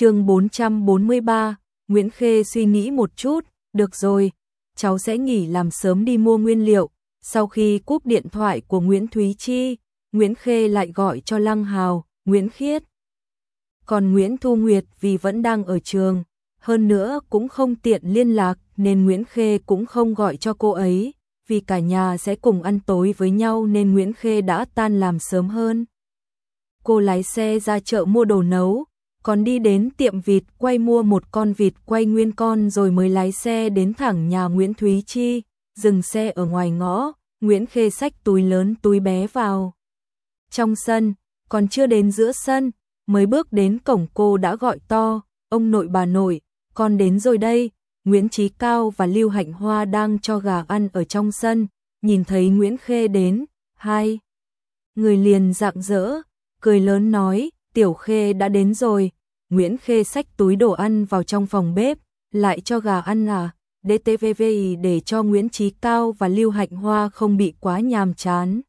chương 443, Nguyễn Khê suy nghĩ một chút, được rồi, cháu sẽ nghỉ làm sớm đi mua nguyên liệu. Sau khi cúp điện thoại của Nguyễn Thúy Chi, Nguyễn Khê lại gọi cho Lăng Hào, Nguyễn Khiết. Còn Nguyễn Thu Nguyệt vì vẫn đang ở trường, hơn nữa cũng không tiện liên lạc nên Nguyễn Khê cũng không gọi cho cô ấy, vì cả nhà sẽ cùng ăn tối với nhau nên Nguyễn Khê đã tan làm sớm hơn. Cô lái xe ra chợ mua đồ nấu, còn đi đến tiệm vịt quay mua một con vịt quay nguyên con rồi mới lái xe đến thẳng nhà Nguyễn Thúy Chi, dừng xe ở ngoài ngõ, Nguyễn Khê xách túi lớn túi bé vào. Trong sân, còn chưa đến giữa sân, mới bước đến cổng cô đã gọi to, ông nội bà nội, con đến rồi đây. Nguyễn trí Cao và Lưu Hạnh Hoa đang cho gà ăn ở trong sân, nhìn thấy Nguyễn Khê đến, hai. Người liền rạng rỡ, cười lớn nói, Tiểu Khê đã đến rồi. Nguyễn Khê xách túi đồ ăn vào trong phòng bếp, lại cho gà ăn à, DTVVI để cho Nguyễn Chí Cao và Lưu Hạnh Hoa không bị quá nhàm chán.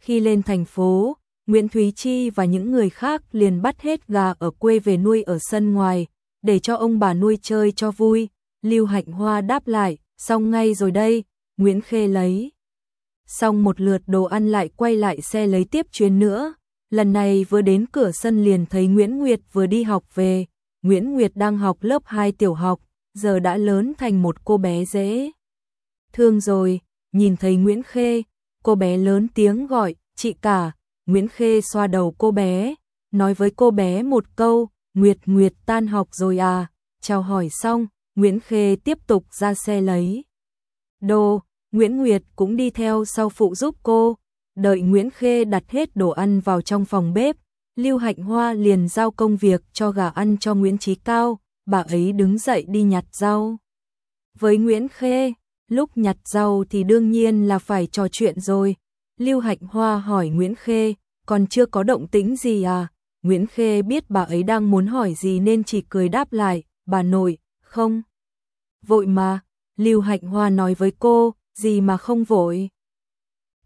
Khi lên thành phố, Nguyễn Thúy Chi và những người khác liền bắt hết gà ở quê về nuôi ở sân ngoài, để cho ông bà nuôi chơi cho vui. Lưu Hạnh Hoa đáp lại, xong ngay rồi đây, Nguyễn Khê lấy. Xong một lượt đồ ăn lại quay lại xe lấy tiếp chuyến nữa. Lần này vừa đến cửa sân liền thấy Nguyễn Nguyệt vừa đi học về. Nguyễn Nguyệt đang học lớp 2 tiểu học, giờ đã lớn thành một cô bé dễ. Thương rồi, nhìn thấy Nguyễn Khê, cô bé lớn tiếng gọi, chị cả, Nguyễn Khê xoa đầu cô bé, nói với cô bé một câu, Nguyệt Nguyệt tan học rồi à, chào hỏi xong, Nguyễn Khê tiếp tục ra xe lấy. Đồ, Nguyễn Nguyệt cũng đi theo sau phụ giúp cô, đợi Nguyễn Khê đặt hết đồ ăn vào trong phòng bếp, Lưu Hạnh Hoa liền giao công việc cho gà ăn cho Nguyễn Chí Cao, bà ấy đứng dậy đi nhặt rau. Với Nguyễn Khê, lúc nhặt rau thì đương nhiên là phải trò chuyện rồi. Lưu Hạnh Hoa hỏi Nguyễn Khê, còn chưa có động tĩnh gì à? Nguyễn Khê biết bà ấy đang muốn hỏi gì nên chỉ cười đáp lại, bà nội, không. Vội mà, Lưu Hạnh Hoa nói với cô, gì mà không vội.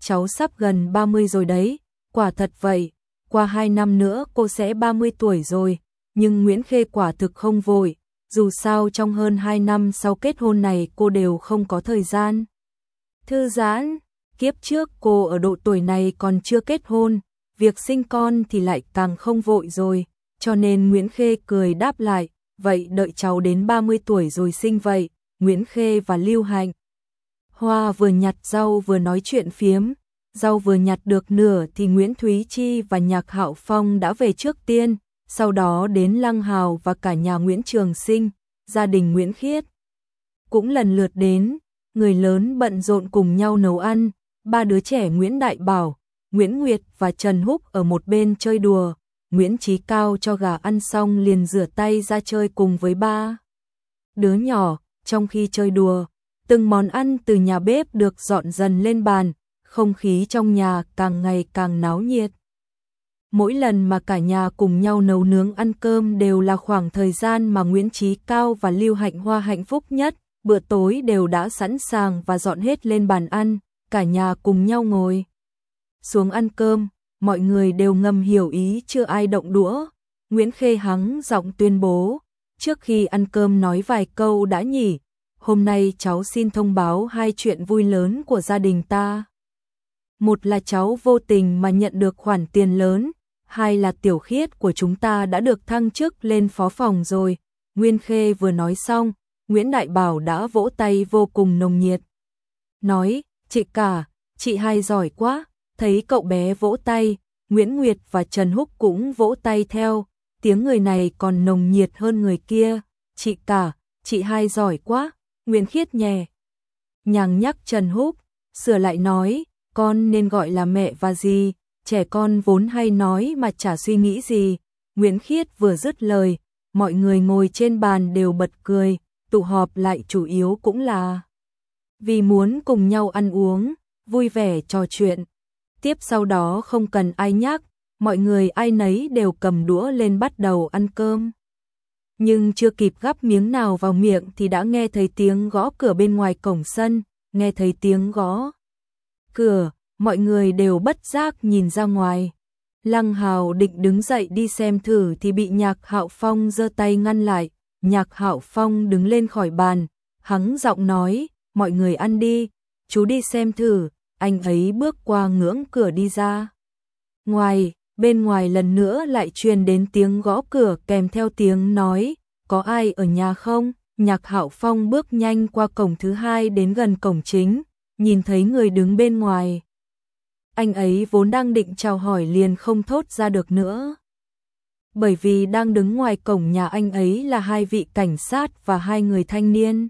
Cháu sắp gần 30 rồi đấy, quả thật vậy, qua 2 năm nữa cô sẽ 30 tuổi rồi, nhưng Nguyễn Khê quả thực không vội, dù sao trong hơn 2 năm sau kết hôn này cô đều không có thời gian. Thư giãn, kiếp trước cô ở độ tuổi này còn chưa kết hôn, việc sinh con thì lại càng không vội rồi, cho nên Nguyễn Khê cười đáp lại, vậy đợi cháu đến 30 tuổi rồi sinh vậy, Nguyễn Khê và Lưu Hạnh. Hoa vừa nhặt rau vừa nói chuyện phiếm, rau vừa nhặt được nửa thì Nguyễn Thúy Chi và Nhạc Hạo Phong đã về trước tiên, sau đó đến Lăng Hào và cả nhà Nguyễn Trường Sinh, gia đình Nguyễn Khiết. Cũng lần lượt đến, người lớn bận rộn cùng nhau nấu ăn, ba đứa trẻ Nguyễn Đại Bảo, Nguyễn Nguyệt và Trần Húc ở một bên chơi đùa, Nguyễn Chí Cao cho gà ăn xong liền rửa tay ra chơi cùng với ba. Đứa nhỏ, trong khi chơi đùa, từng món ăn từ nhà bếp được dọn dần lên bàn, không khí trong nhà càng ngày càng náo nhiệt. Mỗi lần mà cả nhà cùng nhau nấu nướng ăn cơm đều là khoảng thời gian mà Nguyễn Chí Cao và Lưu Hạnh Hoa hạnh phúc nhất, bữa tối đều đã sẵn sàng và dọn hết lên bàn ăn, cả nhà cùng nhau ngồi. Xuống ăn cơm, mọi người đều ngầm hiểu ý chưa ai động đũa. Nguyễn Khê hắng giọng tuyên bố, trước khi ăn cơm nói vài câu đã nhỉ, hôm nay cháu xin thông báo hai chuyện vui lớn của gia đình ta. Một là cháu vô tình mà nhận được khoản tiền lớn, hai là tiểu khiết của chúng ta đã được thăng chức lên phó phòng rồi. Nguyên Khê vừa nói xong, Nguyễn Đại Bảo đã vỗ tay vô cùng nồng nhiệt. Nói, chị cả, chị hai giỏi quá, thấy cậu bé vỗ tay, Nguyễn Nguyệt và Trần Húc cũng vỗ tay theo, tiếng người này còn nồng nhiệt hơn người kia, chị cả, chị hai giỏi quá, Nguyên Khiết nhè. Nhàng nhắc Trần Húc, sửa lại nói, con nên gọi là mẹ và gì, trẻ con vốn hay nói mà chả suy nghĩ gì. Nguyễn Khiết vừa dứt lời, mọi người ngồi trên bàn đều bật cười, tụ họp lại chủ yếu cũng là vì muốn cùng nhau ăn uống, vui vẻ trò chuyện. Tiếp sau đó không cần ai nhắc, mọi người ai nấy đều cầm đũa lên bắt đầu ăn cơm. Nhưng chưa kịp gắp miếng nào vào miệng thì đã nghe thấy tiếng gõ cửa bên ngoài cổng sân, nghe thấy tiếng gõ cửa, mọi người đều bất giác nhìn ra ngoài. Lăng Hào định đứng dậy đi xem thử thì bị Nhạc Hạo Phong giơ tay ngăn lại. Nhạc Hạo Phong đứng lên khỏi bàn, hắng giọng nói, mọi người ăn đi, chú đi xem thử, anh ấy bước qua ngưỡng cửa đi ra. Ngoài, bên ngoài lần nữa lại truyền đến tiếng gõ cửa kèm theo tiếng nói, có ai ở nhà không? Nhạc Hạo Phong bước nhanh qua cổng thứ hai đến gần cổng chính, nhìn thấy người đứng bên ngoài. Anh ấy vốn đang định chào hỏi liền không thốt ra được nữa. Bởi vì đang đứng ngoài cổng nhà anh ấy là hai vị cảnh sát và hai người thanh niên.